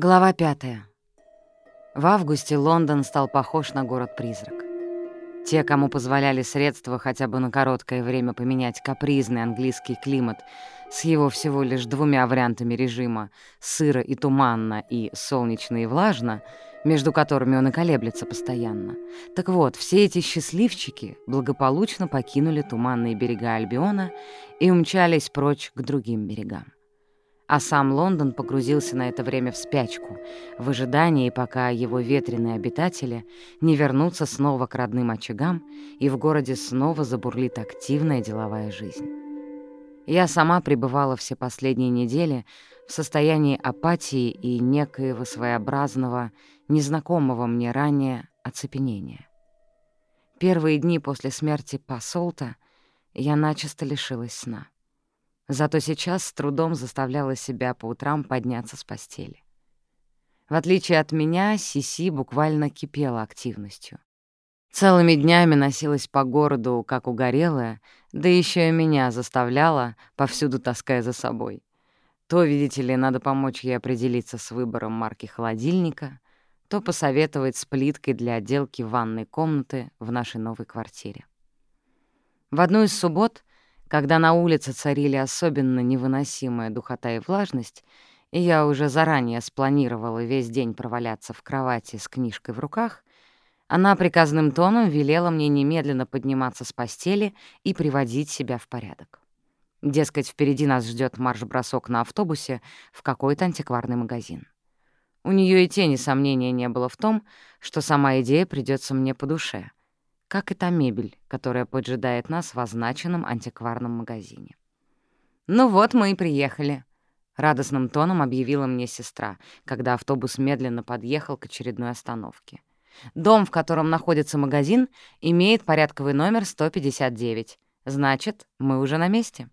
Глава пятая. В августе Лондон стал похож на город-призрак. Те, кому позволяли средства хотя бы на короткое время поменять капризный английский климат с его всего лишь двумя вариантами режима — сыро и туманно и солнечно и влажно, между которыми он и колеблется постоянно. Так вот, все эти счастливчики благополучно покинули туманные берега Альбиона и умчались прочь к другим берегам а сам Лондон погрузился на это время в спячку, в ожидании, пока его ветреные обитатели не вернутся снова к родным очагам и в городе снова забурлит активная деловая жизнь. Я сама пребывала все последние недели в состоянии апатии и некоего своеобразного, незнакомого мне ранее оцепенения. Первые дни после смерти посолта я начисто лишилась сна. Зато сейчас с трудом заставляла себя по утрам подняться с постели. В отличие от меня, Сиси буквально кипела активностью. Целыми днями носилась по городу, как угорелая, да еще и меня заставляла, повсюду таская за собой. То, видите ли, надо помочь ей определиться с выбором марки холодильника, то посоветовать с плиткой для отделки ванной комнаты в нашей новой квартире. В одну из суббот когда на улице царили особенно невыносимая духота и влажность, и я уже заранее спланировала весь день проваляться в кровати с книжкой в руках, она приказным тоном велела мне немедленно подниматься с постели и приводить себя в порядок. Дескать, впереди нас ждет марш-бросок на автобусе в какой-то антикварный магазин. У нее и тени сомнения не было в том, что сама идея придется мне по душе — как и та мебель, которая поджидает нас в означенном антикварном магазине. «Ну вот мы и приехали», — радостным тоном объявила мне сестра, когда автобус медленно подъехал к очередной остановке. «Дом, в котором находится магазин, имеет порядковый номер 159. Значит, мы уже на месте».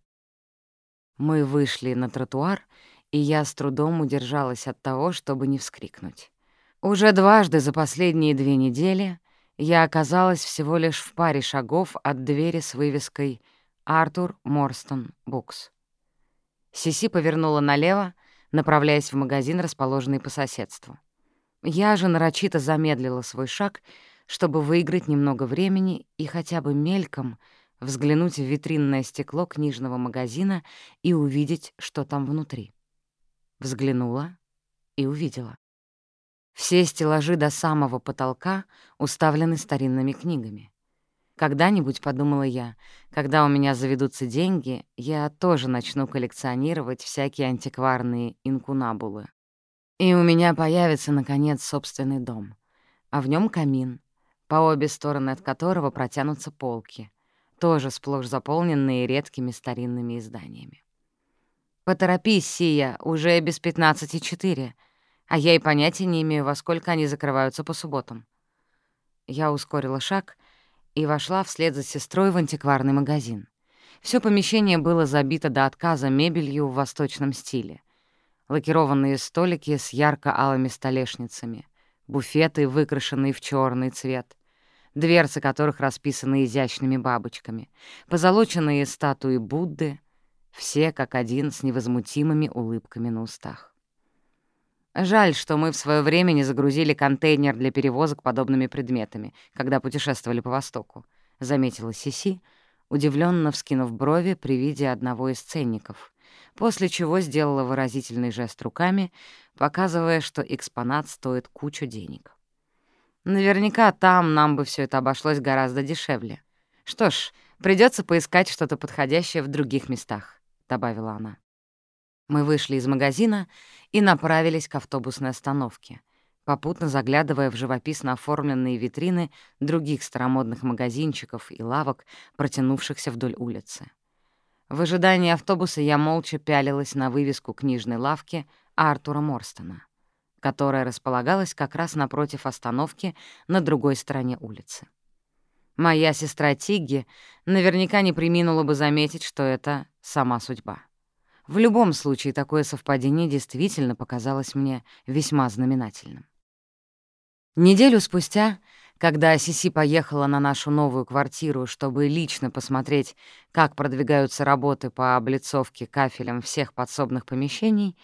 Мы вышли на тротуар, и я с трудом удержалась от того, чтобы не вскрикнуть. Уже дважды за последние две недели я оказалась всего лишь в паре шагов от двери с вывеской «Артур Морстон Букс». Сиси повернула налево, направляясь в магазин, расположенный по соседству. Я же нарочито замедлила свой шаг, чтобы выиграть немного времени и хотя бы мельком взглянуть в витринное стекло книжного магазина и увидеть, что там внутри. Взглянула и увидела. Все стеллажи до самого потолка уставлены старинными книгами. Когда-нибудь, подумала я, когда у меня заведутся деньги, я тоже начну коллекционировать всякие антикварные инкунабулы. И у меня появится, наконец, собственный дом. А в нем камин, по обе стороны от которого протянутся полки, тоже сплошь заполненные редкими старинными изданиями. «Поторопись, Сия, уже без пятнадцати четыре», а я и понятия не имею, во сколько они закрываются по субботам. Я ускорила шаг и вошла вслед за сестрой в антикварный магазин. Все помещение было забито до отказа мебелью в восточном стиле. Лакированные столики с ярко-алыми столешницами, буфеты, выкрашенные в черный цвет, дверцы которых расписаны изящными бабочками, позолоченные статуи Будды, все как один с невозмутимыми улыбками на устах. Жаль, что мы в свое время не загрузили контейнер для перевозок подобными предметами, когда путешествовали по Востоку, — заметила Сиси, удивленно вскинув брови при виде одного из ценников, после чего сделала выразительный жест руками, показывая, что экспонат стоит кучу денег. Наверняка там нам бы все это обошлось гораздо дешевле. Что ж, придется поискать что-то подходящее в других местах, — добавила она. Мы вышли из магазина и направились к автобусной остановке, попутно заглядывая в живописно оформленные витрины других старомодных магазинчиков и лавок, протянувшихся вдоль улицы. В ожидании автобуса я молча пялилась на вывеску книжной лавки Артура Морстона, которая располагалась как раз напротив остановки на другой стороне улицы. Моя сестра Тигги наверняка не приминула бы заметить, что это сама судьба. В любом случае, такое совпадение действительно показалось мне весьма знаменательным. Неделю спустя, когда Сиси поехала на нашу новую квартиру, чтобы лично посмотреть, как продвигаются работы по облицовке кафелем всех подсобных помещений,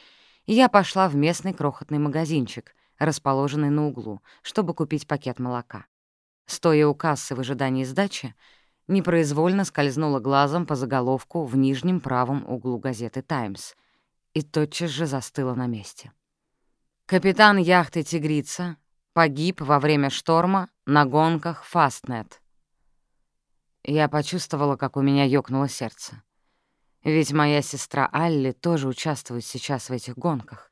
я пошла в местный крохотный магазинчик, расположенный на углу, чтобы купить пакет молока. Стоя у кассы в ожидании сдачи, непроизвольно скользнула глазом по заголовку в нижнем правом углу газеты «Таймс» и тотчас же застыла на месте. Капитан яхты «Тигрица» погиб во время шторма на гонках «Фастнет». Я почувствовала, как у меня ёкнуло сердце. Ведь моя сестра Алли тоже участвует сейчас в этих гонках.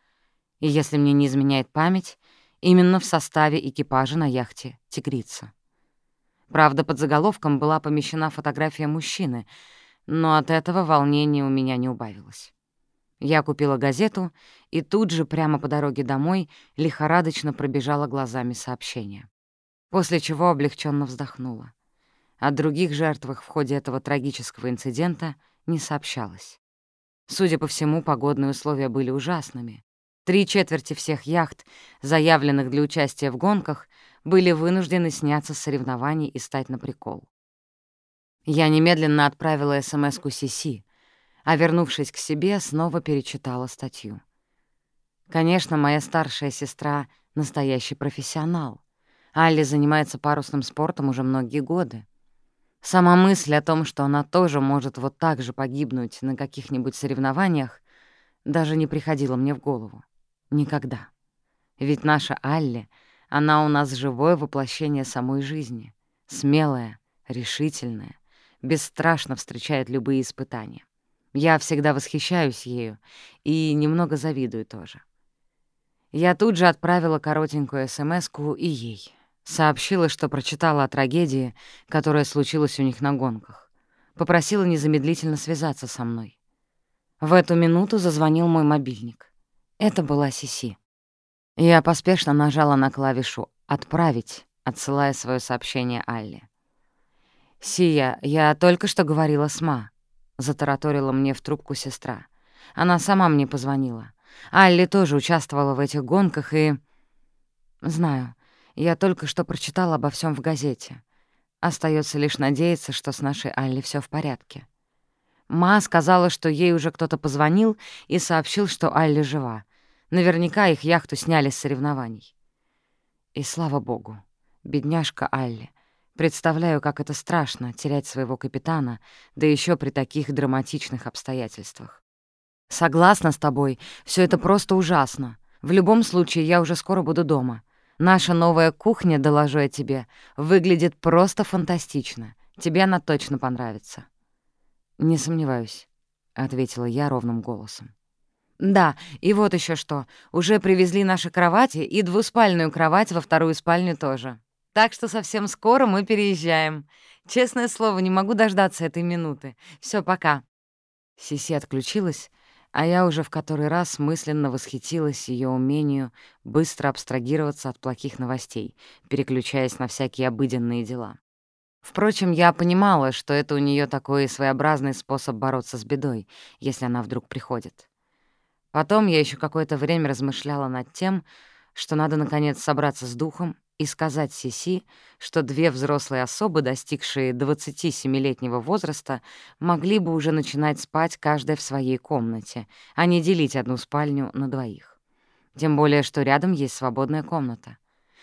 И если мне не изменяет память, именно в составе экипажа на яхте «Тигрица». Правда, под заголовком была помещена фотография мужчины, но от этого волнение у меня не убавилось. Я купила газету и тут же, прямо по дороге домой, лихорадочно пробежала глазами сообщения. После чего облегченно вздохнула. О других жертвах в ходе этого трагического инцидента не сообщалось. Судя по всему, погодные условия были ужасными. Три четверти всех яхт, заявленных для участия в гонках, были вынуждены сняться с соревнований и стать на прикол. Я немедленно отправила СМС-ку Сиси, а, вернувшись к себе, снова перечитала статью. Конечно, моя старшая сестра — настоящий профессионал. Алли занимается парусным спортом уже многие годы. Сама мысль о том, что она тоже может вот так же погибнуть на каких-нибудь соревнованиях, даже не приходила мне в голову. Никогда. Ведь наша Алли, она у нас живое воплощение самой жизни. Смелая, решительная, бесстрашно встречает любые испытания. Я всегда восхищаюсь ею и немного завидую тоже. Я тут же отправила коротенькую смс и ей. Сообщила, что прочитала о трагедии, которая случилась у них на гонках. Попросила незамедлительно связаться со мной. В эту минуту зазвонил мой мобильник. Это была Сиси. Я поспешно нажала на клавишу «Отправить», отсылая свое сообщение Алле. «Сия, я только что говорила с Ма», — затараторила мне в трубку сестра. Она сама мне позвонила. Алли тоже участвовала в этих гонках и... Знаю, я только что прочитала обо всем в газете. Остается лишь надеяться, что с нашей Алли все в порядке. Ма сказала, что ей уже кто-то позвонил и сообщил, что Алли жива. Наверняка их яхту сняли с соревнований. И слава богу, бедняжка Алли. Представляю, как это страшно — терять своего капитана, да еще при таких драматичных обстоятельствах. Согласна с тобой, все это просто ужасно. В любом случае, я уже скоро буду дома. Наша новая кухня, доложу я тебе, выглядит просто фантастично. Тебе она точно понравится». «Не сомневаюсь», — ответила я ровным голосом. «Да, и вот еще что. Уже привезли наши кровати и двуспальную кровать во вторую спальню тоже. Так что совсем скоро мы переезжаем. Честное слово, не могу дождаться этой минуты. Все, пока». Сиси отключилась, а я уже в который раз мысленно восхитилась ее умению быстро абстрагироваться от плохих новостей, переключаясь на всякие обыденные дела. Впрочем, я понимала, что это у нее такой своеобразный способ бороться с бедой, если она вдруг приходит. Потом я еще какое-то время размышляла над тем, что надо, наконец, собраться с духом и сказать Сиси, что две взрослые особы, достигшие 27-летнего возраста, могли бы уже начинать спать каждая в своей комнате, а не делить одну спальню на двоих. Тем более, что рядом есть свободная комната.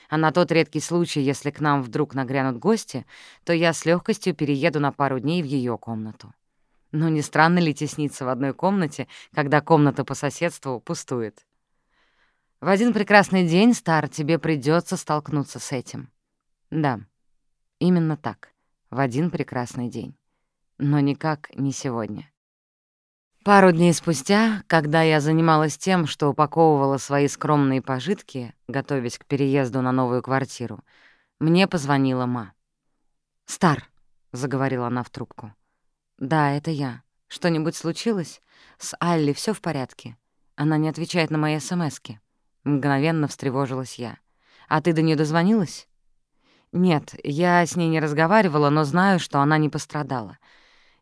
А на тот редкий случай, если к нам вдруг нагрянут гости, то я с легкостью перееду на пару дней в ее комнату. Но не странно ли тесниться в одной комнате, когда комната по соседству пустует? В один прекрасный день, Стар, тебе придется столкнуться с этим. Да, именно так, в один прекрасный день. Но никак не сегодня. Пару дней спустя, когда я занималась тем, что упаковывала свои скромные пожитки, готовясь к переезду на новую квартиру, мне позвонила Ма. «Стар», — заговорила она в трубку. «Да, это я. Что-нибудь случилось? С Алли все в порядке? Она не отвечает на мои смски». Мгновенно встревожилась я. «А ты до нее дозвонилась?» «Нет, я с ней не разговаривала, но знаю, что она не пострадала.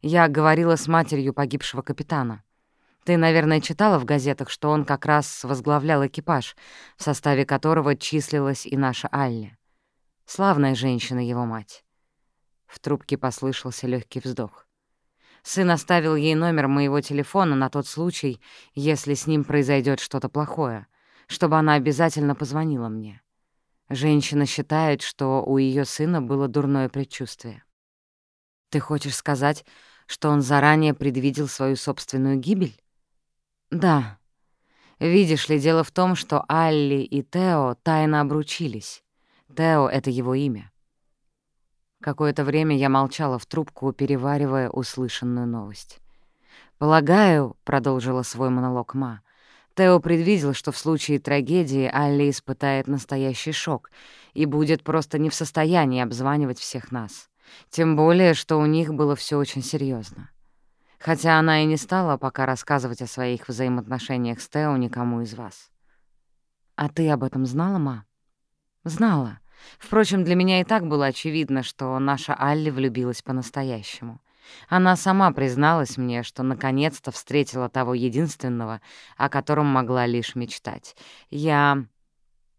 Я говорила с матерью погибшего капитана. Ты, наверное, читала в газетах, что он как раз возглавлял экипаж, в составе которого числилась и наша Алли. Славная женщина его мать». В трубке послышался легкий вздох. Сын оставил ей номер моего телефона на тот случай, если с ним произойдет что-то плохое, чтобы она обязательно позвонила мне. Женщина считает, что у ее сына было дурное предчувствие. Ты хочешь сказать, что он заранее предвидел свою собственную гибель? Да. Видишь ли, дело в том, что Алли и Тео тайно обручились. Тео — это его имя. Какое-то время я молчала в трубку, переваривая услышанную новость. «Полагаю», — продолжила свой монолог Ма, Тео предвидел, что в случае трагедии Алли испытает настоящий шок и будет просто не в состоянии обзванивать всех нас. Тем более, что у них было все очень серьезно. Хотя она и не стала пока рассказывать о своих взаимоотношениях с Тео никому из вас. «А ты об этом знала, ма?» «Знала. Впрочем, для меня и так было очевидно, что наша Алли влюбилась по-настоящему. Она сама призналась мне, что наконец-то встретила того единственного, о котором могла лишь мечтать. Я...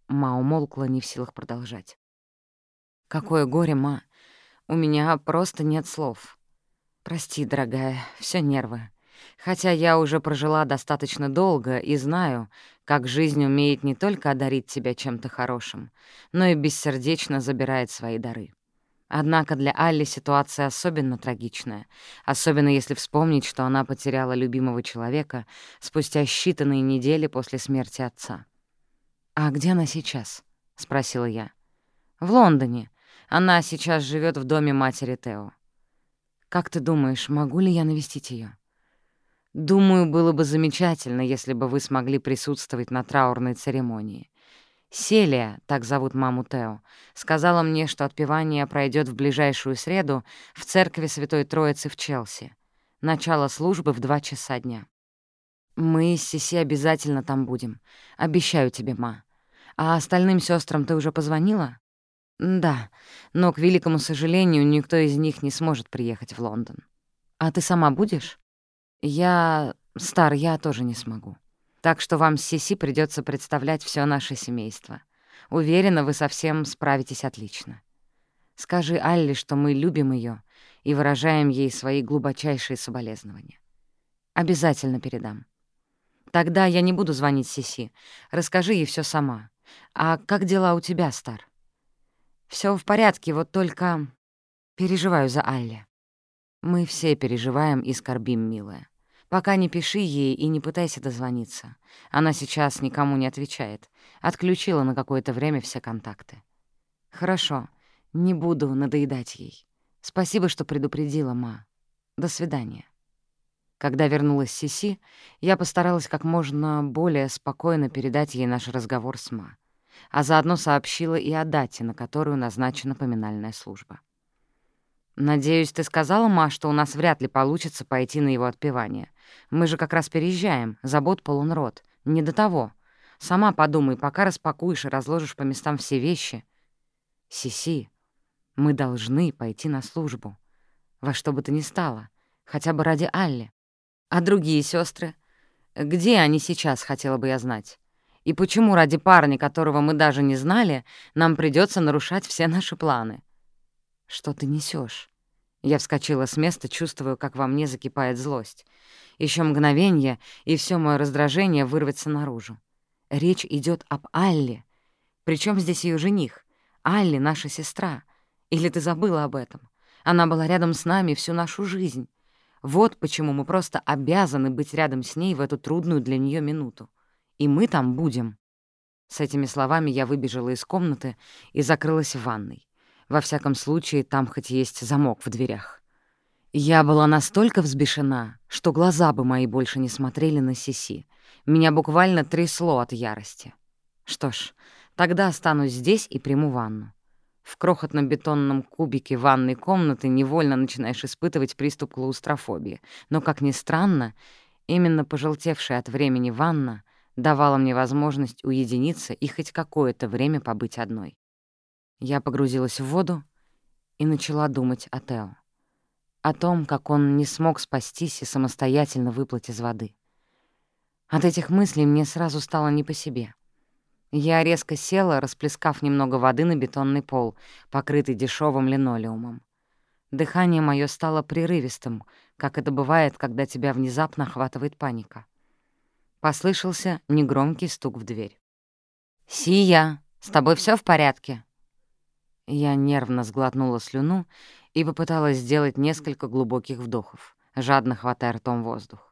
Ма умолкла, не в силах продолжать. «Какое горе, Ма! У меня просто нет слов. Прости, дорогая, все нервы. Хотя я уже прожила достаточно долго и знаю, как жизнь умеет не только одарить тебя чем-то хорошим, но и бессердечно забирает свои дары. Однако для Алли ситуация особенно трагичная, особенно если вспомнить, что она потеряла любимого человека спустя считанные недели после смерти отца. «А где она сейчас?» — спросила я. «В Лондоне. Она сейчас живет в доме матери Тео. Как ты думаешь, могу ли я навестить ее? Думаю, было бы замечательно, если бы вы смогли присутствовать на траурной церемонии. Селия, так зовут маму Тео, сказала мне, что отпевание пройдет в ближайшую среду в церкви Святой Троицы в Челси. Начало службы в два часа дня. Мы с Сиси обязательно там будем. Обещаю тебе, ма. А остальным сестрам ты уже позвонила? Да, но, к великому сожалению, никто из них не сможет приехать в Лондон. А ты сама будешь? Я... Стар, я тоже не смогу. Так что вам с Сиси придется представлять все наше семейство. Уверена, вы совсем справитесь отлично. Скажи Алле, что мы любим ее и выражаем ей свои глубочайшие соболезнования. Обязательно передам. Тогда я не буду звонить Сиси. Расскажи ей все сама. А как дела у тебя, Стар? Все в порядке, вот только переживаю за Алле. Мы все переживаем и скорбим, милая. Пока не пиши ей и не пытайся дозвониться. Она сейчас никому не отвечает. Отключила на какое-то время все контакты. Хорошо, не буду надоедать ей. Спасибо, что предупредила, ма. До свидания. Когда вернулась Сиси, я постаралась как можно более спокойно передать ей наш разговор с Ма, а заодно сообщила и о дате, на которую назначена поминальная служба. «Надеюсь, ты сказала, Ма, что у нас вряд ли получится пойти на его отпевание. Мы же как раз переезжаем, забот полон рот. Не до того. Сама подумай, пока распакуешь и разложишь по местам все вещи. Сиси, мы должны пойти на службу. Во что бы то ни стало. Хотя бы ради Алли. А другие сестры? Где они сейчас, хотела бы я знать? И почему ради парня, которого мы даже не знали, нам придется нарушать все наши планы? «Что ты несешь? Я вскочила с места, чувствую, как во мне закипает злость. Еще мгновение, и все мое раздражение вырвется наружу. Речь идет об Алле. Причем здесь ее жених? Алли — наша сестра. Или ты забыла об этом? Она была рядом с нами всю нашу жизнь. Вот почему мы просто обязаны быть рядом с ней в эту трудную для нее минуту. И мы там будем. С этими словами я выбежала из комнаты и закрылась в ванной. Во всяком случае, там хоть есть замок в дверях. Я была настолько взбешена, что глаза бы мои больше не смотрели на Сиси. Меня буквально трясло от ярости. Что ж, тогда останусь здесь и приму ванну. В крохотном бетонном кубике ванной комнаты невольно начинаешь испытывать приступ клаустрофобии. Но, как ни странно, именно пожелтевшая от времени ванна давала мне возможность уединиться и хоть какое-то время побыть одной. Я погрузилась в воду и начала думать о Тео. О том, как он не смог спастись и самостоятельно выплыть из воды. От этих мыслей мне сразу стало не по себе. Я резко села, расплескав немного воды на бетонный пол, покрытый дешевым линолеумом. Дыхание мое стало прерывистым, как это бывает, когда тебя внезапно охватывает паника. Послышался негромкий стук в дверь. «Сия, с тобой все в порядке?» Я нервно сглотнула слюну и попыталась сделать несколько глубоких вдохов, жадно хватая ртом воздух.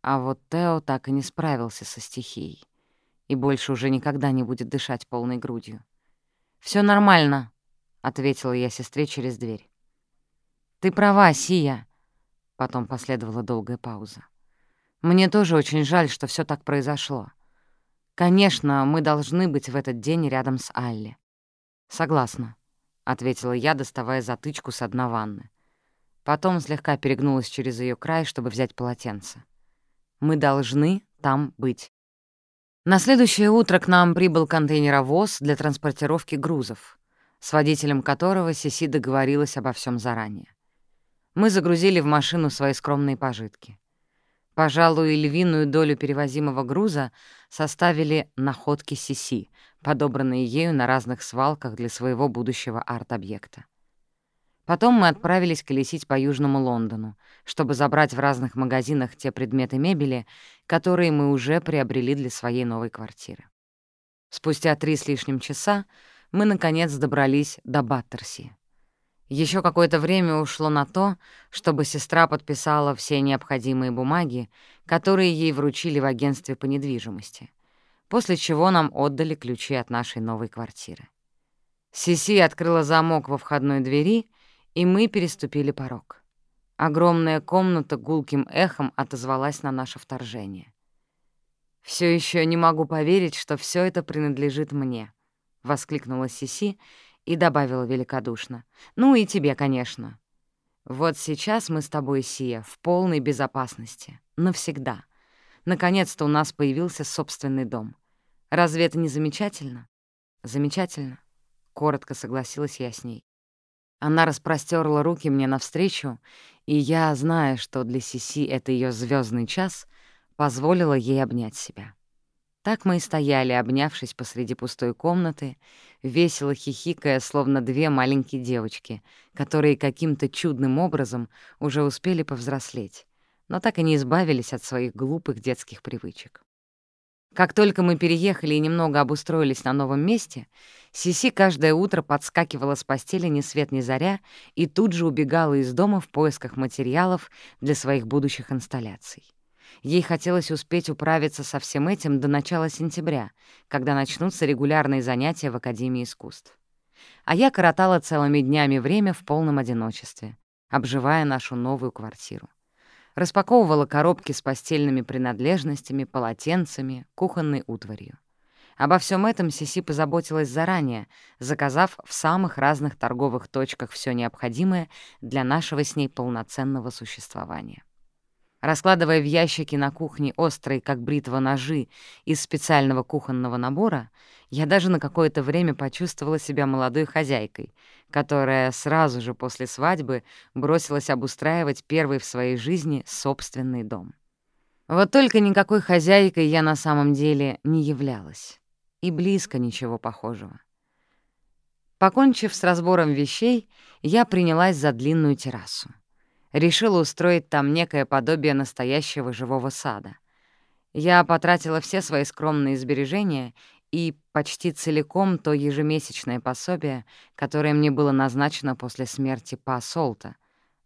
А вот Тео так и не справился со стихией и больше уже никогда не будет дышать полной грудью. Все нормально», — ответила я сестре через дверь. «Ты права, Сия», — потом последовала долгая пауза. «Мне тоже очень жаль, что все так произошло. Конечно, мы должны быть в этот день рядом с Алли. «Согласна», — ответила я, доставая затычку с дна ванны. Потом слегка перегнулась через ее край, чтобы взять полотенце. «Мы должны там быть». На следующее утро к нам прибыл контейнеровоз для транспортировки грузов, с водителем которого Сиси договорилась обо всем заранее. Мы загрузили в машину свои скромные пожитки. Пожалуй, львиную долю перевозимого груза составили находки Сиси, подобранные ею на разных свалках для своего будущего арт-объекта. Потом мы отправились колесить по Южному Лондону, чтобы забрать в разных магазинах те предметы мебели, которые мы уже приобрели для своей новой квартиры. Спустя три с лишним часа мы, наконец, добрались до Баттерси. Еще какое-то время ушло на то, чтобы сестра подписала все необходимые бумаги, которые ей вручили в агентстве по недвижимости после чего нам отдали ключи от нашей новой квартиры. Сиси открыла замок во входной двери, и мы переступили порог. Огромная комната гулким эхом отозвалась на наше вторжение. Все еще не могу поверить, что все это принадлежит мне», — воскликнула Сиси и добавила великодушно. «Ну и тебе, конечно. Вот сейчас мы с тобой, Сия, в полной безопасности. Навсегда. Наконец-то у нас появился собственный дом. Разве это не замечательно? Замечательно. Коротко согласилась я с ней. Она распростерла руки мне навстречу, и я, зная, что для Сиси это ее звездный час, позволила ей обнять себя. Так мы и стояли, обнявшись посреди пустой комнаты, весело хихикая, словно две маленькие девочки, которые каким-то чудным образом уже успели повзрослеть но так и не избавились от своих глупых детских привычек. Как только мы переехали и немного обустроились на новом месте, Сиси каждое утро подскакивала с постели ни свет ни заря и тут же убегала из дома в поисках материалов для своих будущих инсталляций. Ей хотелось успеть управиться со всем этим до начала сентября, когда начнутся регулярные занятия в Академии искусств. А я коротала целыми днями время в полном одиночестве, обживая нашу новую квартиру распаковывала коробки с постельными принадлежностями, полотенцами, кухонной утварью. Обо всем этом Сиси позаботилась заранее, заказав в самых разных торговых точках все необходимое для нашего с ней полноценного существования. Раскладывая в ящики на кухне острые, как бритва, ножи из специального кухонного набора, я даже на какое-то время почувствовала себя молодой хозяйкой, которая сразу же после свадьбы бросилась обустраивать первый в своей жизни собственный дом. Вот только никакой хозяйкой я на самом деле не являлась. И близко ничего похожего. Покончив с разбором вещей, я принялась за длинную террасу решила устроить там некое подобие настоящего живого сада. Я потратила все свои скромные сбережения и почти целиком то ежемесячное пособие, которое мне было назначено после смерти Па Солта,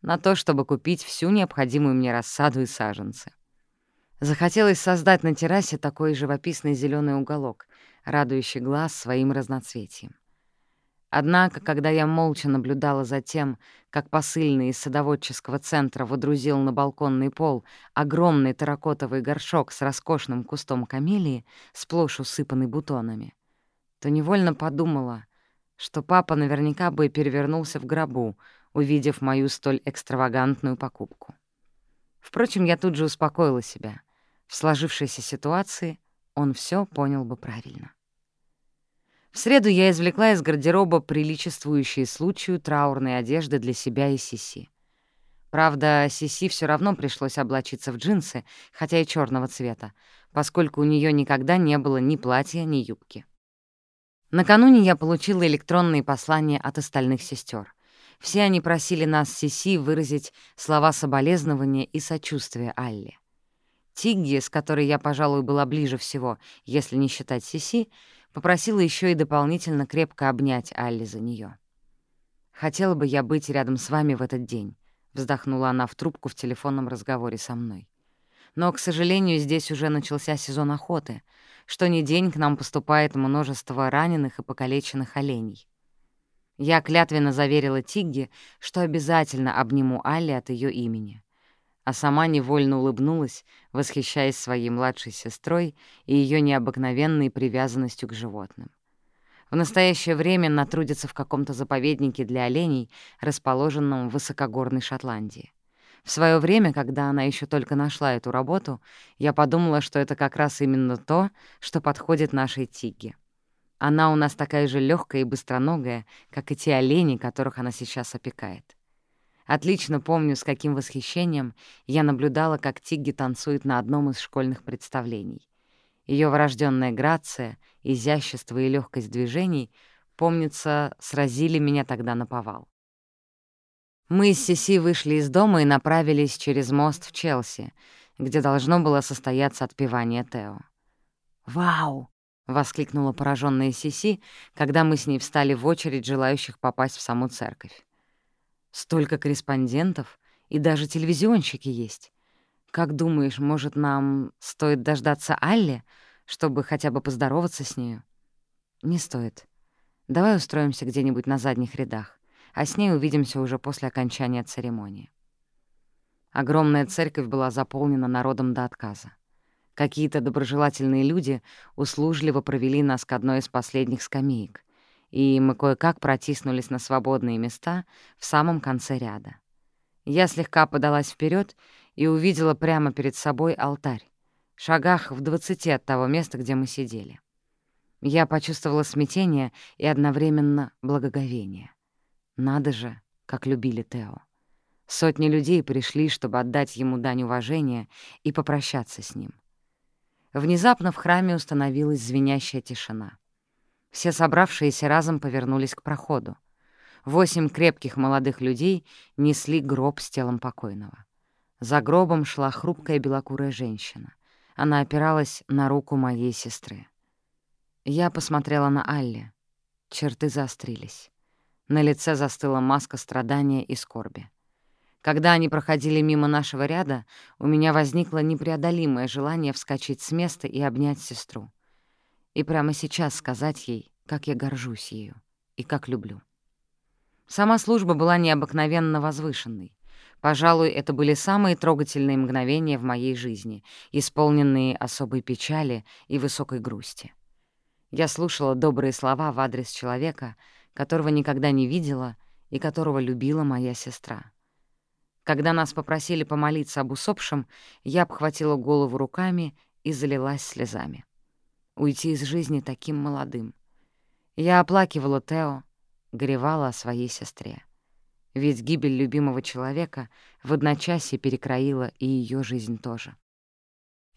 на то, чтобы купить всю необходимую мне рассаду и саженцы. Захотелось создать на террасе такой живописный зеленый уголок, радующий глаз своим разноцветием. Однако, когда я молча наблюдала за тем, как посыльный из садоводческого центра водрузил на балконный пол огромный терракотовый горшок с роскошным кустом камелии, сплошь усыпанный бутонами, то невольно подумала, что папа наверняка бы перевернулся в гробу, увидев мою столь экстравагантную покупку. Впрочем, я тут же успокоила себя. В сложившейся ситуации он все понял бы правильно. В среду я извлекла из гардероба приличествующие случаю траурные одежды для себя и Сиси. Правда, Сиси все равно пришлось облачиться в джинсы, хотя и черного цвета, поскольку у нее никогда не было ни платья, ни юбки. Накануне я получила электронные послания от остальных сестер. Все они просили нас с Сиси выразить слова соболезнования и сочувствия Алле. Тигги, с которой я, пожалуй, была ближе всего, если не считать Сиси, попросила еще и дополнительно крепко обнять Алли за нее. «Хотела бы я быть рядом с вами в этот день», — вздохнула она в трубку в телефонном разговоре со мной. «Но, к сожалению, здесь уже начался сезон охоты. Что ни день к нам поступает множество раненых и покалеченных оленей. Я клятвенно заверила Тигги, что обязательно обниму Алли от ее имени. А сама невольно улыбнулась, восхищаясь своей младшей сестрой и ее необыкновенной привязанностью к животным. В настоящее время она трудится в каком-то заповеднике для оленей, расположенном в высокогорной Шотландии. В свое время, когда она еще только нашла эту работу, я подумала, что это как раз именно то, что подходит нашей Тигге. Она у нас такая же легкая и быстроногая, как и те олени, которых она сейчас опекает. Отлично помню, с каким восхищением я наблюдала, как Тигги танцует на одном из школьных представлений. Ее врожденная грация, изящество и легкость движений, помнится, сразили меня тогда на повал. Мы с Сиси вышли из дома и направились через мост в Челси, где должно было состояться отпевание Тео. «Вау!» — воскликнула пораженная Сиси, когда мы с ней встали в очередь желающих попасть в саму церковь. «Столько корреспондентов, и даже телевизионщики есть. Как думаешь, может, нам стоит дождаться Алли, чтобы хотя бы поздороваться с нею?» «Не стоит. Давай устроимся где-нибудь на задних рядах, а с ней увидимся уже после окончания церемонии». Огромная церковь была заполнена народом до отказа. Какие-то доброжелательные люди услужливо провели нас к одной из последних скамеек, и мы кое-как протиснулись на свободные места в самом конце ряда. Я слегка подалась вперед и увидела прямо перед собой алтарь, шагах в двадцати от того места, где мы сидели. Я почувствовала смятение и одновременно благоговение. Надо же, как любили Тео. Сотни людей пришли, чтобы отдать ему дань уважения и попрощаться с ним. Внезапно в храме установилась звенящая тишина. Все собравшиеся разом повернулись к проходу. Восемь крепких молодых людей несли гроб с телом покойного. За гробом шла хрупкая белокурая женщина. Она опиралась на руку моей сестры. Я посмотрела на Алле. Черты заострились. На лице застыла маска страдания и скорби. Когда они проходили мимо нашего ряда, у меня возникло непреодолимое желание вскочить с места и обнять сестру. И прямо сейчас сказать ей, как я горжусь ею и как люблю. Сама служба была необыкновенно возвышенной. Пожалуй, это были самые трогательные мгновения в моей жизни, исполненные особой печали и высокой грусти. Я слушала добрые слова в адрес человека, которого никогда не видела и которого любила моя сестра. Когда нас попросили помолиться об усопшем, я обхватила голову руками и залилась слезами. Уйти из жизни таким молодым. Я оплакивала Тео, горевала о своей сестре. Ведь гибель любимого человека в одночасье перекроила и ее жизнь тоже.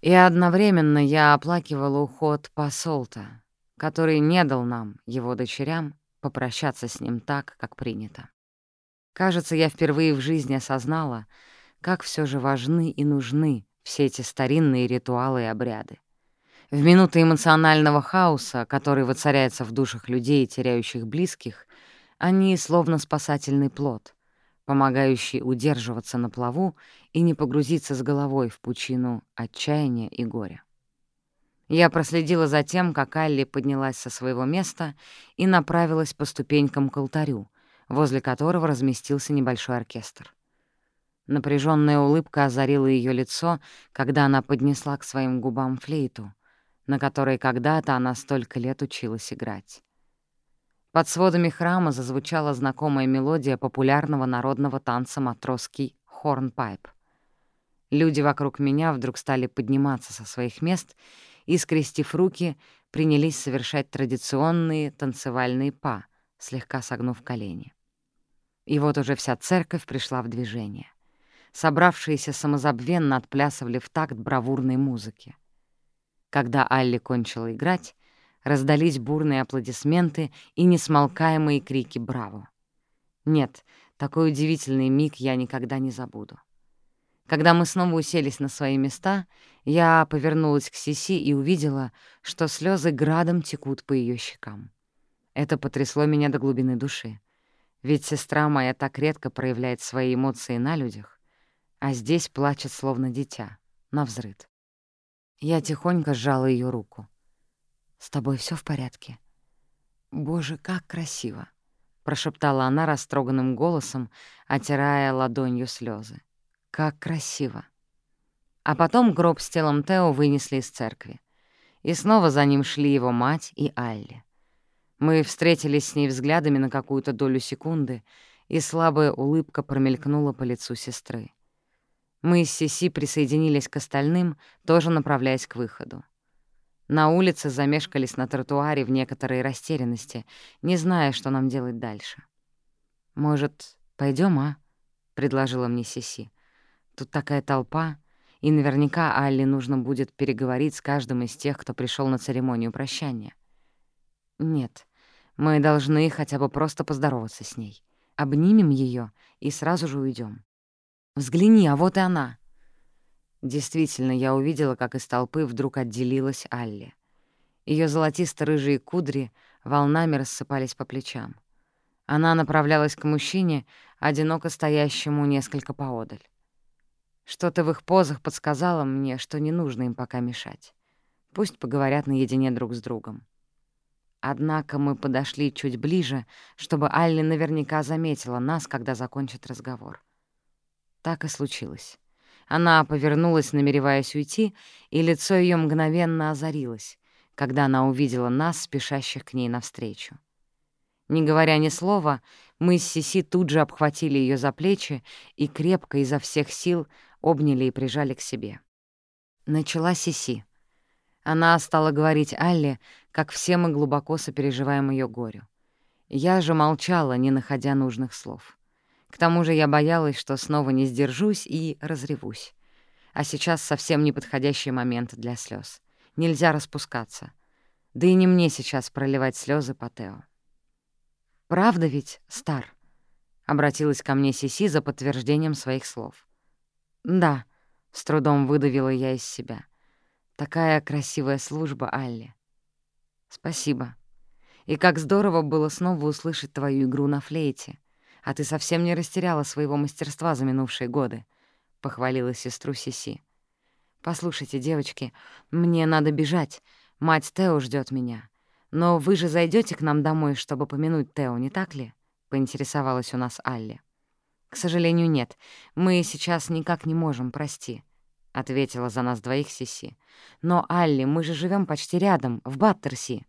И одновременно я оплакивала уход посолта, который не дал нам, его дочерям, попрощаться с ним так, как принято. Кажется, я впервые в жизни осознала, как все же важны и нужны все эти старинные ритуалы и обряды. В минуты эмоционального хаоса, который воцаряется в душах людей, теряющих близких, они словно спасательный плод, помогающий удерживаться на плаву и не погрузиться с головой в пучину отчаяния и горя. Я проследила за тем, как Алли поднялась со своего места и направилась по ступенькам к алтарю, возле которого разместился небольшой оркестр. Напряженная улыбка озарила ее лицо, когда она поднесла к своим губам флейту, на которой когда-то она столько лет училась играть. Под сводами храма зазвучала знакомая мелодия популярного народного танца матросский хорнпайп. Люди вокруг меня вдруг стали подниматься со своих мест и, скрестив руки, принялись совершать традиционные танцевальные па, слегка согнув колени. И вот уже вся церковь пришла в движение. Собравшиеся самозабвенно отплясывали в такт бравурной музыки. Когда Алли кончила играть, раздались бурные аплодисменты и несмолкаемые крики «Браво!». Нет, Такой удивительный миг я никогда не забуду. Когда мы снова уселись на свои места, я повернулась к Сиси и увидела, что слезы градом текут по ее щекам. Это потрясло меня до глубины души. Ведь сестра моя так редко проявляет свои эмоции на людях, а здесь плачет словно дитя, навзрыд. Я тихонько сжала ее руку. «С тобой все в порядке?» «Боже, как красиво!» — прошептала она растроганным голосом, отирая ладонью слезы. «Как красиво!» А потом гроб с телом Тео вынесли из церкви. И снова за ним шли его мать и Алли. Мы встретились с ней взглядами на какую-то долю секунды, и слабая улыбка промелькнула по лицу сестры. Мы с Сиси присоединились к остальным, тоже направляясь к выходу. На улице замешкались на тротуаре в некоторой растерянности, не зная, что нам делать дальше. «Может, пойдем, а?» — предложила мне Сиси. «Тут такая толпа, и наверняка Алле нужно будет переговорить с каждым из тех, кто пришел на церемонию прощания». «Нет, мы должны хотя бы просто поздороваться с ней. Обнимем ее и сразу же уйдем. Взгляни, а вот и она!» Действительно, я увидела, как из толпы вдруг отделилась Алли. Ее золотисто-рыжие кудри волнами рассыпались по плечам. Она направлялась к мужчине, одиноко стоящему несколько поодаль. Что-то в их позах подсказало мне, что не нужно им пока мешать. Пусть поговорят наедине друг с другом. Однако мы подошли чуть ближе, чтобы Алли наверняка заметила нас, когда закончит разговор. Так и случилось. Она повернулась, намереваясь уйти, и лицо ее мгновенно озарилось, когда она увидела нас, спешащих к ней навстречу. Не говоря ни слова, мы с Сиси тут же обхватили ее за плечи и крепко изо всех сил обняли и прижали к себе. Начала Сиси. Она стала говорить Алле, как все мы глубоко сопереживаем ее горю. Я же молчала, не находя нужных слов. К тому же я боялась, что снова не сдержусь и разревусь. А сейчас совсем неподходящий момент для слез. Нельзя распускаться. Да и не мне сейчас проливать слезы по Тео. «Правда ведь, Стар?» — обратилась ко мне Сиси за подтверждением своих слов. «Да», — с трудом выдавила я из себя. Такая красивая служба, Алли. Спасибо. И как здорово было снова услышать твою игру на флейте. А ты совсем не растеряла своего мастерства за минувшие годы, — похвалила сестру Сиси. Послушайте, девочки, мне надо бежать. Мать Тео ждет меня. Но вы же зайдете к нам домой, чтобы помянуть Тео, не так ли? — поинтересовалась у нас Алли. К сожалению, нет. Мы сейчас никак не можем, прости ответила за нас двоих Сиси. «Но, Алли, мы же живем почти рядом, в Баттерси.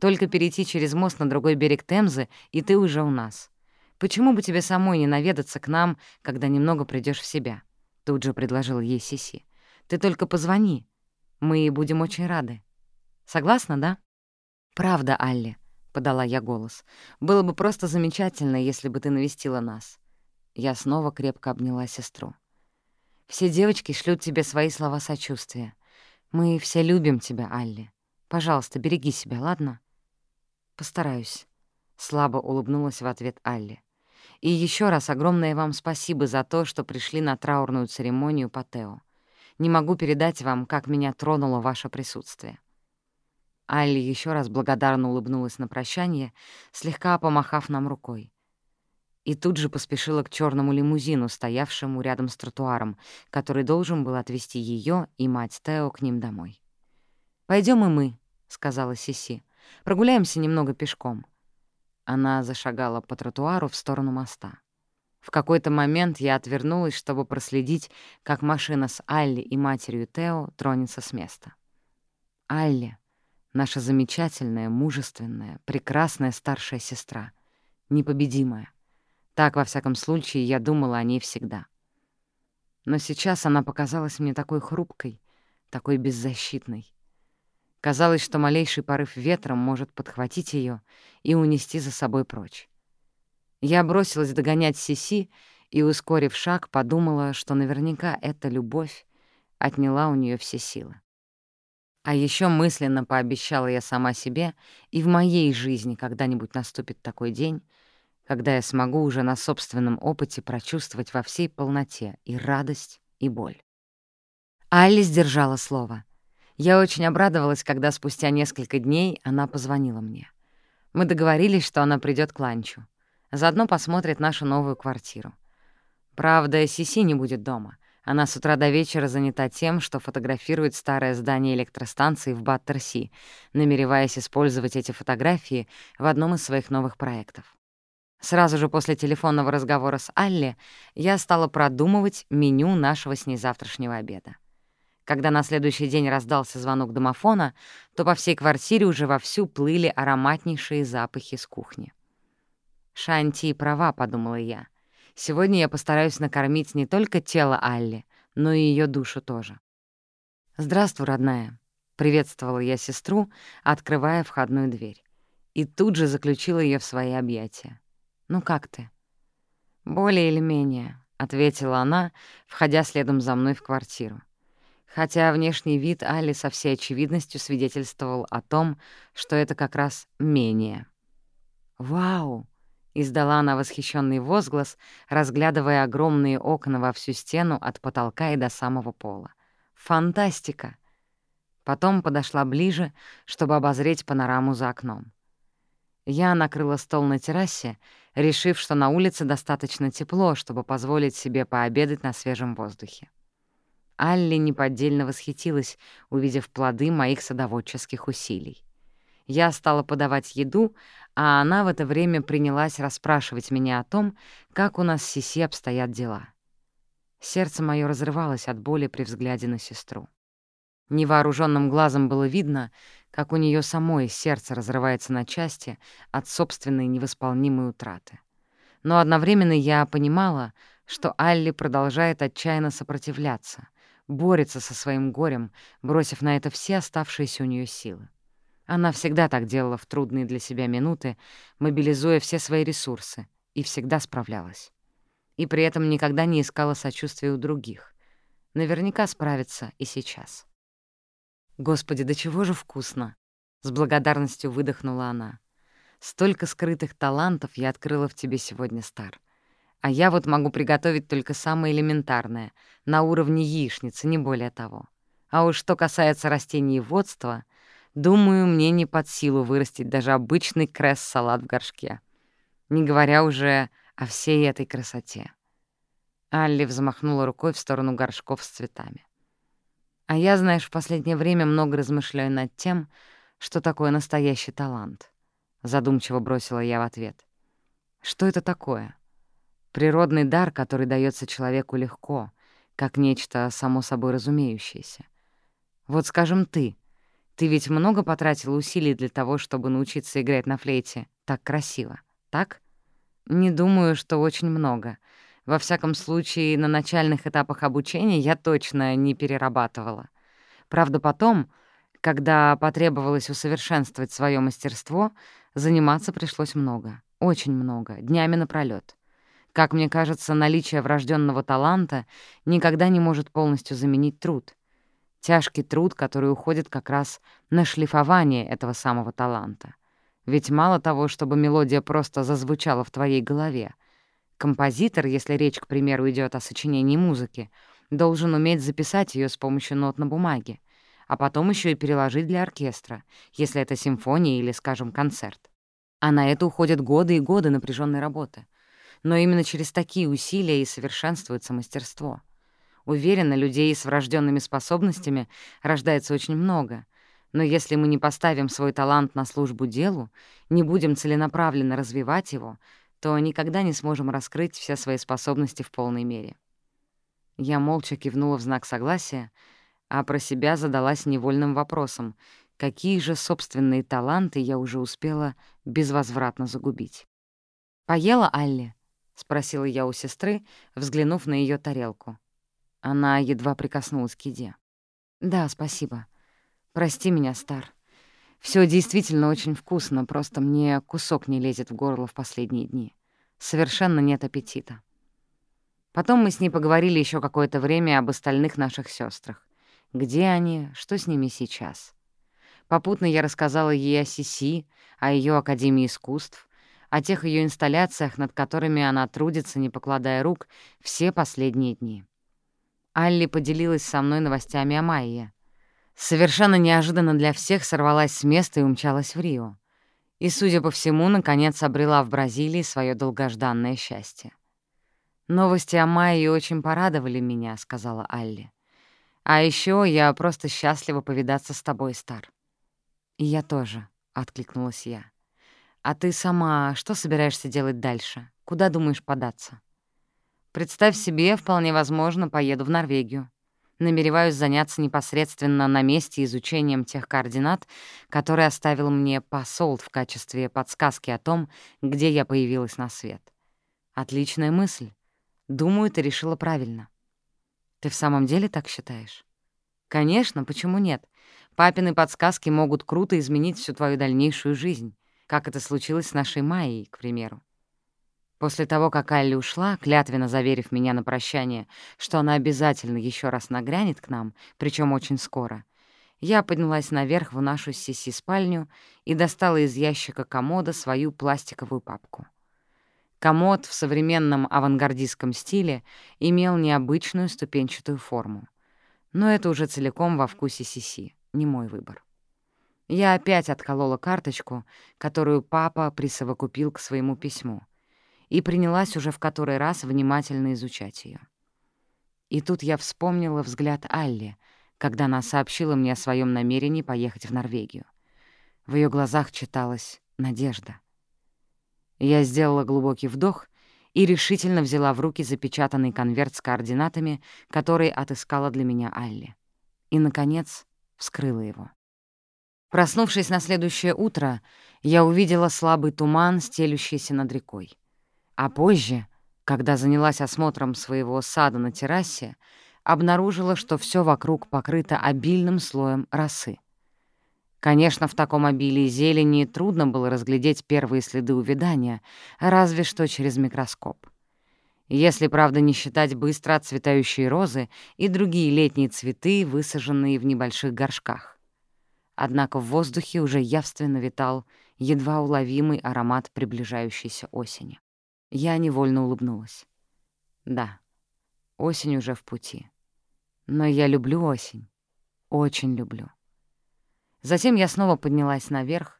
Только перейти через мост на другой берег Темзы, и ты уже у нас. Почему бы тебе самой не наведаться к нам, когда немного придешь в себя?» Тут же предложил ей Сиси. «Ты только позвони. Мы будем очень рады. Согласна, да?» «Правда, Алли», — подала я голос. «Было бы просто замечательно, если бы ты навестила нас». Я снова крепко обняла сестру. Все девочки шлют тебе свои слова сочувствия. Мы все любим тебя, Алли. Пожалуйста, береги себя, ладно? Постараюсь. Слабо улыбнулась в ответ Алли. И еще раз огромное вам спасибо за то, что пришли на траурную церемонию по Тео. Не могу передать вам, как меня тронуло ваше присутствие. Алли еще раз благодарно улыбнулась на прощание, слегка помахав нам рукой и тут же поспешила к черному лимузину, стоявшему рядом с тротуаром, который должен был отвезти ее и мать Тео к ним домой. Пойдем и мы», — сказала Сиси. «Прогуляемся немного пешком». Она зашагала по тротуару в сторону моста. В какой-то момент я отвернулась, чтобы проследить, как машина с Алли и матерью Тео тронется с места. Алли — наша замечательная, мужественная, прекрасная старшая сестра, непобедимая. Так, во всяком случае, я думала о ней всегда. Но сейчас она показалась мне такой хрупкой, такой беззащитной. Казалось, что малейший порыв ветром может подхватить ее и унести за собой прочь. Я бросилась догонять Сиси и, ускорив шаг, подумала, что наверняка эта любовь отняла у нее все силы. А еще мысленно пообещала я сама себе, и в моей жизни когда-нибудь наступит такой день, когда я смогу уже на собственном опыте прочувствовать во всей полноте и радость, и боль. Алли сдержала слово. Я очень обрадовалась, когда спустя несколько дней она позвонила мне. Мы договорились, что она придет к ланчу. Заодно посмотрит нашу новую квартиру. Правда, Сиси не будет дома. Она с утра до вечера занята тем, что фотографирует старое здание электростанции в Баттерси, намереваясь использовать эти фотографии в одном из своих новых проектов. Сразу же после телефонного разговора с Алле я стала продумывать меню нашего с ней завтрашнего обеда. Когда на следующий день раздался звонок домофона, то по всей квартире уже вовсю плыли ароматнейшие запахи с кухни. «Шанти права», — подумала я. «Сегодня я постараюсь накормить не только тело Алли, но и ее душу тоже». «Здравствуй, родная», — приветствовала я сестру, открывая входную дверь. И тут же заключила ее в свои объятия. «Ну как ты?» «Более или менее», — ответила она, входя следом за мной в квартиру. Хотя внешний вид Али со всей очевидностью свидетельствовал о том, что это как раз менее. «Вау!» Издала она восхищенный возглас, разглядывая огромные окна во всю стену от потолка и до самого пола. «Фантастика!» Потом подошла ближе, чтобы обозреть панораму за окном. Я накрыла стол на террасе, решив, что на улице достаточно тепло, чтобы позволить себе пообедать на свежем воздухе. Алли неподдельно восхитилась, увидев плоды моих садоводческих усилий. Я стала подавать еду, а она в это время принялась расспрашивать меня о том, как у нас с Сиси обстоят дела. Сердце мое разрывалось от боли при взгляде на сестру. Невооруженным глазом было видно, как у нее самой сердце разрывается на части от собственной невосполнимой утраты. Но одновременно я понимала, что Алли продолжает отчаянно сопротивляться, борется со своим горем, бросив на это все оставшиеся у нее силы. Она всегда так делала в трудные для себя минуты, мобилизуя все свои ресурсы, и всегда справлялась. И при этом никогда не искала сочувствия у других. Наверняка справится и сейчас. «Господи, до чего же вкусно!» — с благодарностью выдохнула она. «Столько скрытых талантов я открыла в тебе сегодня, Стар. А я вот могу приготовить только самое элементарное, на уровне яичницы, не более того. А уж что касается растениеводства — Думаю, мне не под силу вырастить даже обычный кресс-салат в горшке. Не говоря уже о всей этой красоте. Алли взмахнула рукой в сторону горшков с цветами. А я, знаешь, в последнее время много размышляю над тем, что такое настоящий талант. Задумчиво бросила я в ответ. Что это такое? Природный дар, который дается человеку легко, как нечто само собой разумеющееся. Вот, скажем, ты — ты ведь много потратила усилий для того, чтобы научиться играть на флейте так красиво, так? Не думаю, что очень много. Во всяком случае, на начальных этапах обучения я точно не перерабатывала. Правда, потом, когда потребовалось усовершенствовать свое мастерство, заниматься пришлось много, очень много, днями напролёт. Как мне кажется, наличие врожденного таланта никогда не может полностью заменить труд. Тяжкий труд, который уходит как раз на шлифование этого самого таланта. Ведь мало того, чтобы мелодия просто зазвучала в твоей голове. Композитор, если речь, к примеру, идет о сочинении музыки, должен уметь записать ее с помощью нот на бумаге, а потом еще и переложить для оркестра, если это симфония или, скажем, концерт. А на это уходят годы и годы напряженной работы. Но именно через такие усилия и совершенствуется мастерство — Уверена, людей с врожденными способностями рождается очень много. Но если мы не поставим свой талант на службу делу, не будем целенаправленно развивать его, то никогда не сможем раскрыть все свои способности в полной мере. Я молча кивнула в знак согласия, а про себя задалась невольным вопросом, какие же собственные таланты я уже успела безвозвратно загубить. «Поела Алли?» — спросила я у сестры, взглянув на ее тарелку. Она едва прикоснулась к еде. «Да, спасибо. Прости меня, Стар. Все действительно очень вкусно, просто мне кусок не лезет в горло в последние дни. Совершенно нет аппетита». Потом мы с ней поговорили еще какое-то время об остальных наших сестрах. Где они, что с ними сейчас. Попутно я рассказала ей о Сиси, о ее Академии искусств, о тех ее инсталляциях, над которыми она трудится, не покладая рук, все последние дни. Алли поделилась со мной новостями о Майе. Совершенно неожиданно для всех сорвалась с места и умчалась в Рио. И, судя по всему, наконец обрела в Бразилии свое долгожданное счастье. «Новости о Майе очень порадовали меня», — сказала Алли. «А еще я просто счастлива повидаться с тобой, Стар». «И я тоже», — откликнулась я. «А ты сама что собираешься делать дальше? Куда думаешь податься?» «Представь себе, вполне возможно, поеду в Норвегию. Намереваюсь заняться непосредственно на месте изучением тех координат, которые оставил мне посол в качестве подсказки о том, где я появилась на свет. Отличная мысль. Думаю, ты решила правильно. Ты в самом деле так считаешь? Конечно, почему нет? Папины подсказки могут круто изменить всю твою дальнейшую жизнь, как это случилось с нашей Майей, к примеру. После того, как Алли ушла, клятвенно заверив меня на прощание, что она обязательно еще раз нагрянет к нам, причем очень скоро, я поднялась наверх в нашу Сиси-спальню и достала из ящика комода свою пластиковую папку — Комод в современном авангардистском стиле имел необычную ступенчатую форму. Но это уже целиком во вкусе Сиси, не мой выбор. Я опять отколола карточку, которую папа присовокупил к своему письму, и принялась уже в который раз внимательно изучать ее. И тут я вспомнила взгляд Алли, когда она сообщила мне о своем намерении поехать в Норвегию. В ее глазах читалась надежда — я сделала глубокий вдох и решительно взяла в руки запечатанный конверт с координатами, который отыскала для меня Алли. И, наконец, вскрыла его. Проснувшись на следующее утро, я увидела слабый туман, стелющийся над рекой. А позже, когда занялась осмотром своего сада на террасе, обнаружила, что все вокруг покрыто обильным слоем росы. Конечно, в таком обилии зелени трудно было разглядеть первые следы увядания, разве что через микроскоп. Если, правда, не считать быстро отцветающие розы и другие летние цветы, высаженные в небольших горшках. Однако в воздухе уже явственно витал едва уловимый аромат приближающейся осени. Я невольно улыбнулась. Да, осень уже в пути. Но я люблю осень. Очень люблю. Затем я снова поднялась наверх,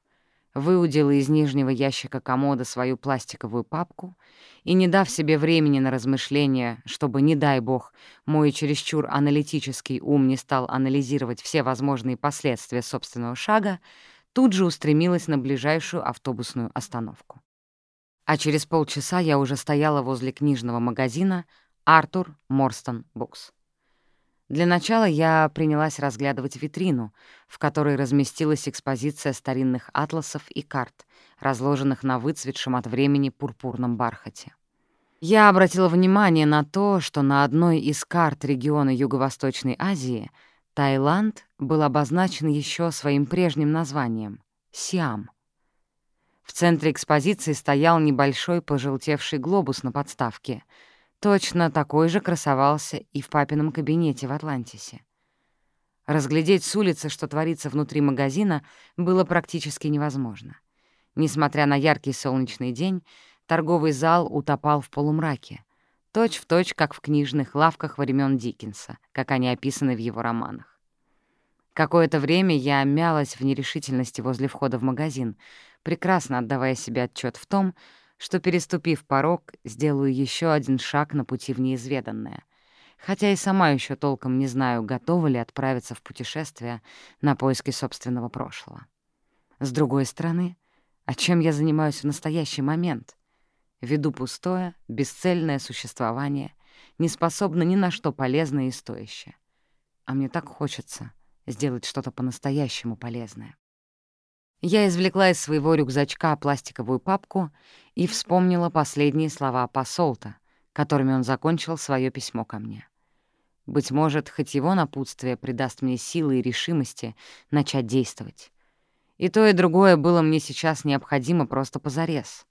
выудила из нижнего ящика комода свою пластиковую папку и, не дав себе времени на размышления, чтобы, не дай бог, мой чересчур аналитический ум не стал анализировать все возможные последствия собственного шага, тут же устремилась на ближайшую автобусную остановку. А через полчаса я уже стояла возле книжного магазина «Артур Морстон Букс». Для начала я принялась разглядывать витрину, в которой разместилась экспозиция старинных атласов и карт, разложенных на выцветшем от времени пурпурном бархате. Я обратила внимание на то, что на одной из карт региона Юго-Восточной Азии Таиланд был обозначен еще своим прежним названием — Сиам. В центре экспозиции стоял небольшой пожелтевший глобус на подставке — Точно такой же красовался и в папином кабинете в Атлантисе. Разглядеть с улицы, что творится внутри магазина, было практически невозможно. Несмотря на яркий солнечный день, торговый зал утопал в полумраке, точь-в-точь, точь, как в книжных лавках времен Диккенса, как они описаны в его романах. Какое-то время я мялась в нерешительности возле входа в магазин, прекрасно отдавая себе отчет в том, что, переступив порог, сделаю еще один шаг на пути в неизведанное, хотя и сама еще толком не знаю, готова ли отправиться в путешествие на поиски собственного прошлого. С другой стороны, а чем я занимаюсь в настоящий момент? Веду пустое, бесцельное существование, не способна ни на что полезное и стоящее. А мне так хочется сделать что-то по-настоящему полезное. Я извлекла из своего рюкзачка пластиковую папку и вспомнила последние слова посолта, которыми он закончил свое письмо ко мне. Быть может, хоть его напутствие придаст мне силы и решимости начать действовать. И то, и другое было мне сейчас необходимо просто позарез.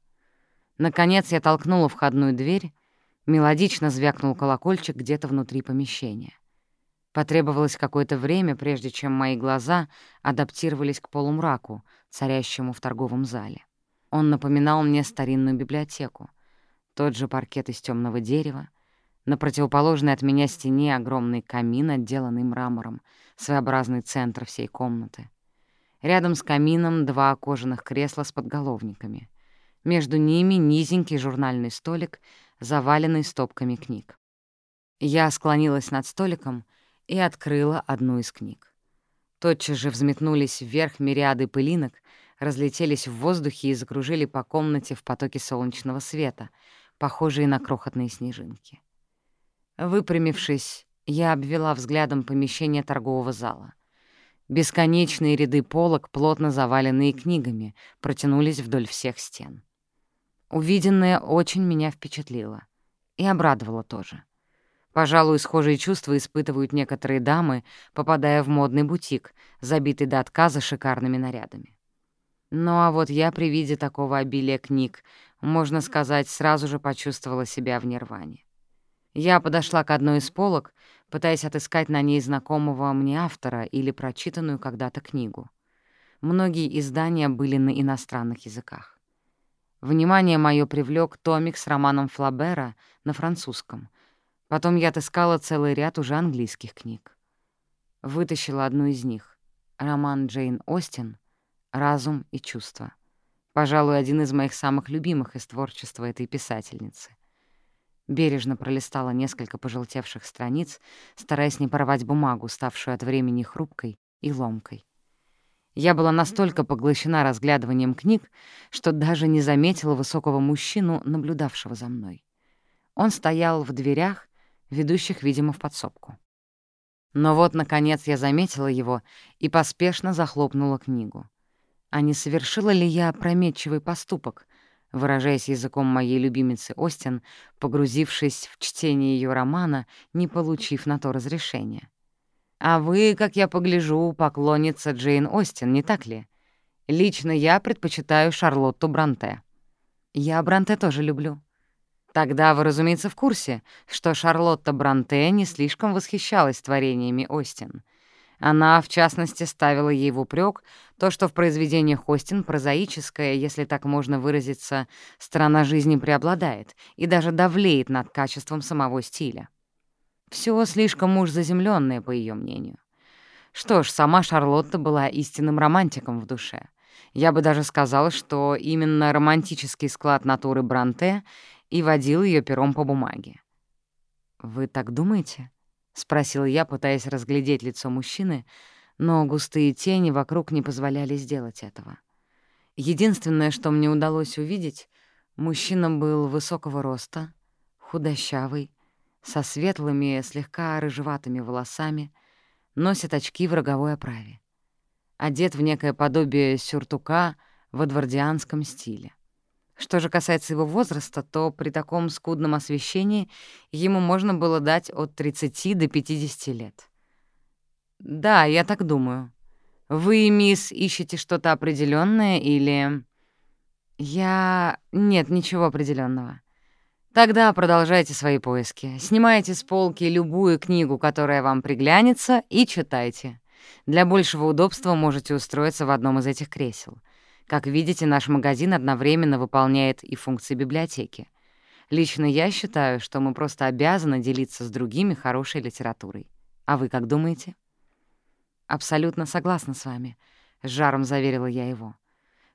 Наконец я толкнула входную дверь, мелодично звякнул колокольчик где-то внутри помещения. Потребовалось какое-то время, прежде чем мои глаза адаптировались к полумраку, царящему в торговом зале. Он напоминал мне старинную библиотеку. Тот же паркет из темного дерева, на противоположной от меня стене огромный камин, отделанный мрамором, своеобразный центр всей комнаты. Рядом с камином два кожаных кресла с подголовниками. Между ними низенький журнальный столик, заваленный стопками книг. Я склонилась над столиком и открыла одну из книг. Тотчас же взметнулись вверх мириады пылинок, разлетелись в воздухе и закружили по комнате в потоке солнечного света, похожие на крохотные снежинки. Выпрямившись, я обвела взглядом помещение торгового зала. Бесконечные ряды полок, плотно заваленные книгами, протянулись вдоль всех стен. Увиденное очень меня впечатлило. И обрадовало тоже. Пожалуй, схожие чувства испытывают некоторые дамы, попадая в модный бутик, забитый до отказа шикарными нарядами. Ну а вот я при виде такого обилия книг, можно сказать, сразу же почувствовала себя в нирване. Я подошла к одной из полок, пытаясь отыскать на ней знакомого мне автора или прочитанную когда-то книгу. Многие издания были на иностранных языках. Внимание мое привлек томик с романом Флабера на французском. Потом я отыскала целый ряд уже английских книг. Вытащила одну из них — роман Джейн Остин «Разум и чувства». Пожалуй, один из моих самых любимых из творчества этой писательницы. Бережно пролистала несколько пожелтевших страниц, стараясь не порвать бумагу, ставшую от времени хрупкой и ломкой. Я была настолько поглощена разглядыванием книг, что даже не заметила высокого мужчину, наблюдавшего за мной. Он стоял в дверях, ведущих, видимо, в подсобку. Но вот, наконец, я заметила его и поспешно захлопнула книгу. А не совершила ли я опрометчивый поступок, выражаясь языком моей любимицы Остин, погрузившись в чтение ее романа, не получив на то разрешения? А вы, как я погляжу, поклонница Джейн Остин, не так ли? Лично я предпочитаю Шарлотту Бранте. Я Бранте тоже люблю. Тогда вы, разумеется, в курсе, что Шарлотта Бранте не слишком восхищалась творениями Остин. Она, в частности, ставила ей в упрек то, что в произведениях Остин прозаическая, если так можно выразиться, сторона жизни преобладает и даже давлеет над качеством самого стиля. Все слишком уж заземленное, по ее мнению. Что ж, сама Шарлотта была истинным романтиком в душе. Я бы даже сказала, что именно романтический склад натуры Бранте и водил ее пером по бумаге. «Вы так думаете?» — спросила я, пытаясь разглядеть лицо мужчины, но густые тени вокруг не позволяли сделать этого. Единственное, что мне удалось увидеть, мужчина был высокого роста, худощавый, со светлыми, слегка рыжеватыми волосами, носит очки в роговой оправе. Одет в некое подобие сюртука в эдвардианском стиле. Что же касается его возраста, то при таком скудном освещении ему можно было дать от 30 до 50 лет. «Да, я так думаю. Вы, мисс, ищете что-то определенное или...» «Я... Нет, ничего определенного. Тогда продолжайте свои поиски. Снимайте с полки любую книгу, которая вам приглянется, и читайте. Для большего удобства можете устроиться в одном из этих кресел. Как видите, наш магазин одновременно выполняет и функции библиотеки. Лично я считаю, что мы просто обязаны делиться с другими хорошей литературой. А вы как думаете? Абсолютно согласна с вами, — с жаром заверила я его.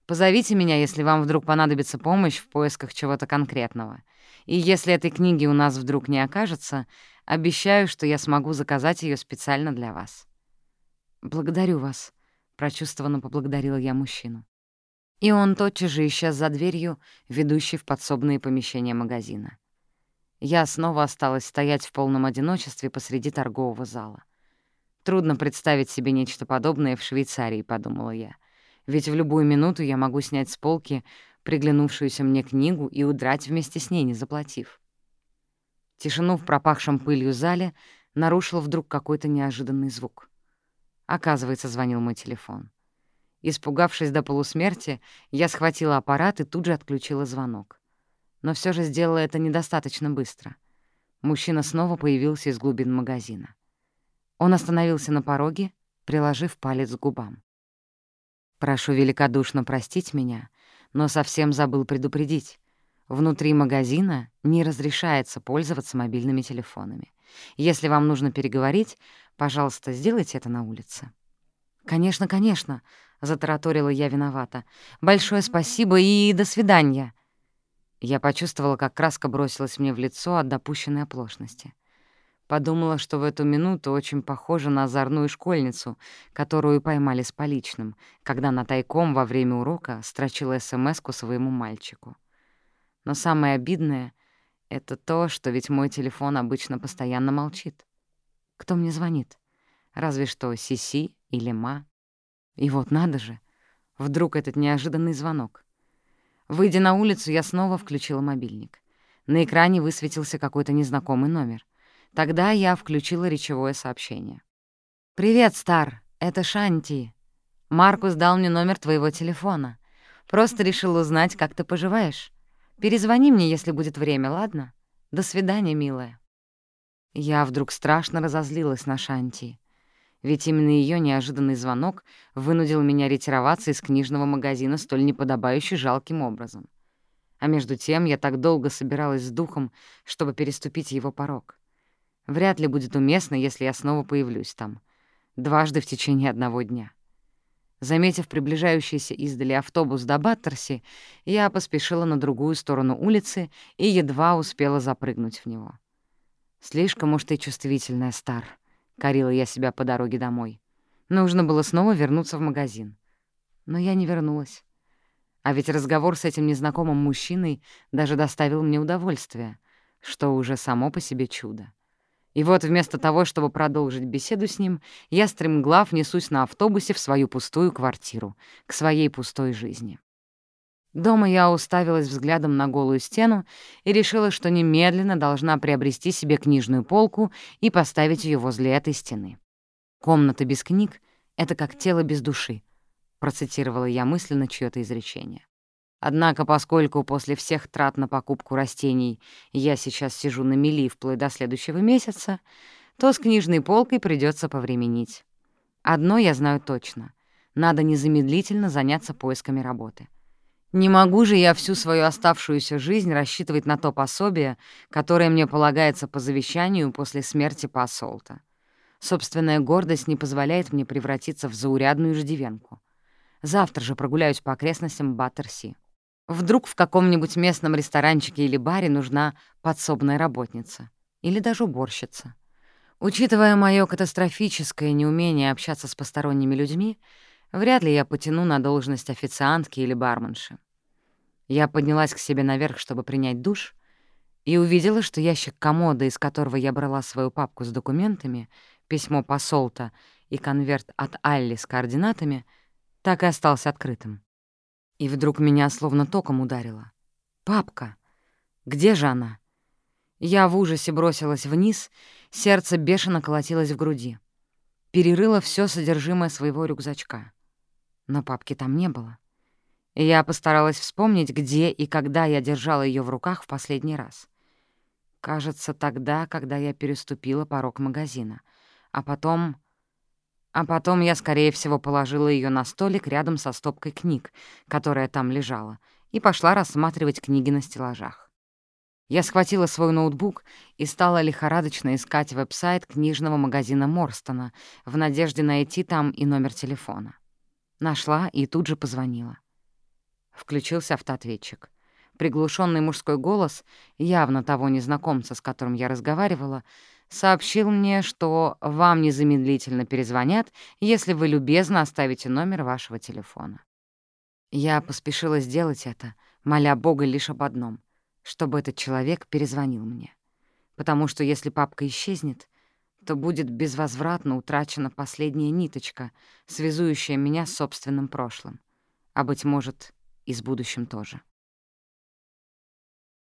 Позовите меня, если вам вдруг понадобится помощь в поисках чего-то конкретного. И если этой книги у нас вдруг не окажется, обещаю, что я смогу заказать ее специально для вас». «Благодарю вас», — прочувствованно поблагодарила я мужчину. И он тотчас же исчез за дверью, ведущей в подсобные помещения магазина. Я снова осталась стоять в полном одиночестве посреди торгового зала. Трудно представить себе нечто подобное в Швейцарии, подумала я. Ведь в любую минуту я могу снять с полки приглянувшуюся мне книгу и удрать вместе с ней, не заплатив. Тишину в пропахшем пылью зале нарушил вдруг какой-то неожиданный звук. Оказывается, звонил мой телефон. Испугавшись до полусмерти, я схватила аппарат и тут же отключила звонок. Но все же сделала это недостаточно быстро. Мужчина снова появился из глубин магазина. Он остановился на пороге, приложив палец к губам. «Прошу великодушно простить меня, но совсем забыл предупредить. Внутри магазина не разрешается пользоваться мобильными телефонами. Если вам нужно переговорить, пожалуйста, сделайте это на улице. «Конечно, конечно», — затараторила я виновата. «Большое спасибо и до свидания». Я почувствовала, как краска бросилась мне в лицо от допущенной оплошности. Подумала, что в эту минуту очень похожа на озорную школьницу, которую поймали с поличным, когда она тайком во время урока строчила смс своему мальчику. Но самое обидное — это то, что ведь мой телефон обычно постоянно молчит. Кто мне звонит? Разве что Сиси или Ма. И вот надо же, вдруг этот неожиданный звонок. Выйдя на улицу, я снова включила мобильник. На экране высветился какой-то незнакомый номер. Тогда я включила речевое сообщение. «Привет, Стар, это Шанти. Маркус дал мне номер твоего телефона. Просто решил узнать, как ты поживаешь. Перезвони мне, если будет время, ладно? До свидания, милая». Я вдруг страшно разозлилась на Шанти ведь именно ее неожиданный звонок вынудил меня ретироваться из книжного магазина столь неподобающе жалким образом. А между тем я так долго собиралась с духом, чтобы переступить его порог. Вряд ли будет уместно, если я снова появлюсь там. Дважды в течение одного дня. Заметив приближающийся издали автобус до Баттерси, я поспешила на другую сторону улицы и едва успела запрыгнуть в него. Слишком уж ты чувствительная, Стар. — корила я себя по дороге домой. Нужно было снова вернуться в магазин. Но я не вернулась. А ведь разговор с этим незнакомым мужчиной даже доставил мне удовольствие, что уже само по себе чудо. И вот вместо того, чтобы продолжить беседу с ним, я стремглав несусь на автобусе в свою пустую квартиру, к своей пустой жизни. Дома я уставилась взглядом на голую стену и решила, что немедленно должна приобрести себе книжную полку и поставить ее возле этой стены. «Комната без книг — это как тело без души», — процитировала я мысленно чьё-то изречение. Однако, поскольку после всех трат на покупку растений я сейчас сижу на мели вплоть до следующего месяца, то с книжной полкой придется повременить. Одно я знаю точно — надо незамедлительно заняться поисками работы — не могу же я всю свою оставшуюся жизнь рассчитывать на то пособие, которое мне полагается по завещанию после смерти посолта. Собственная гордость не позволяет мне превратиться в заурядную ждивенку. Завтра же прогуляюсь по окрестностям Баттерси. Вдруг в каком-нибудь местном ресторанчике или баре нужна подсобная работница. Или даже уборщица. Учитывая моё катастрофическое неумение общаться с посторонними людьми, Вряд ли я потяну на должность официантки или барменши. Я поднялась к себе наверх, чтобы принять душ, и увидела, что ящик комода, из которого я брала свою папку с документами, письмо посолта и конверт от Алли с координатами, так и остался открытым. И вдруг меня словно током ударило. «Папка! Где же она?» Я в ужасе бросилась вниз, сердце бешено колотилось в груди. Перерыла все содержимое своего рюкзачка но папки там не было. я постаралась вспомнить, где и когда я держала ее в руках в последний раз. Кажется, тогда, когда я переступила порог магазина. А потом... А потом я, скорее всего, положила ее на столик рядом со стопкой книг, которая там лежала, и пошла рассматривать книги на стеллажах. Я схватила свой ноутбук и стала лихорадочно искать веб-сайт книжного магазина Морстона в надежде найти там и номер телефона. Нашла и тут же позвонила. Включился автоответчик. Приглушенный мужской голос, явно того незнакомца, с которым я разговаривала, сообщил мне, что вам незамедлительно перезвонят, если вы любезно оставите номер вашего телефона. Я поспешила сделать это, моля Бога лишь об одном — чтобы этот человек перезвонил мне. Потому что если папка исчезнет, то будет безвозвратно утрачена последняя ниточка, связующая меня с собственным прошлым, а, быть может, и с будущим тоже.